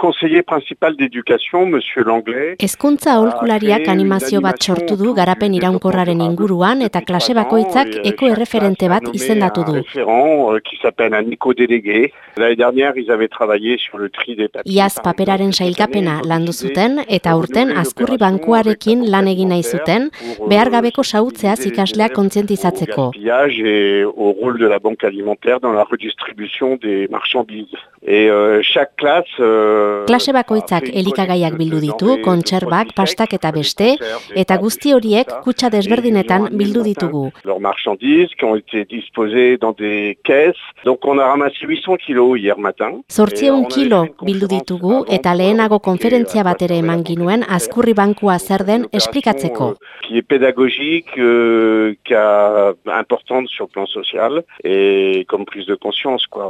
conseiller principal d'éducation, monsieur Langlais. Hezkuntza aholkulariak animazio bat sortu du garapen iraunkorraren inguruan eta klase bakoitzak eko erreferente bat izendatu du. euh, qui s'appelle un éco-délégué. L'année dernière, ils avaient travaillé sur le tri des papiers. Iaz paperaren sailkapena landu zuten eta urten azkurri bankuarekin lan egin nahi zuten, behargabeko sautzeaz ikasleak kontzientizatzeko. Au gaspillage et au rôle de la banque alimentaire dans la redistribution des marchandises. Et euh, chaque classe... Euh, Klase bakoitzak elikagaiak bildu ditu, kontserbak, pastak eta beste, eta guzti horiek kutsa desberdinetan bildu ditugu. Leurs marchandises qui ont été disposées dans des caisses. Donc on a ramassé 800 kilos hier matin. Zortzieun kilo bildu ditugu eta lehenago konferentzia bat ere eman ginuen azkurri bankua zer den esplikatzeko. Qui est pédagogique, euh, qui a importante sur le plan social et comme prise de conscience quoi.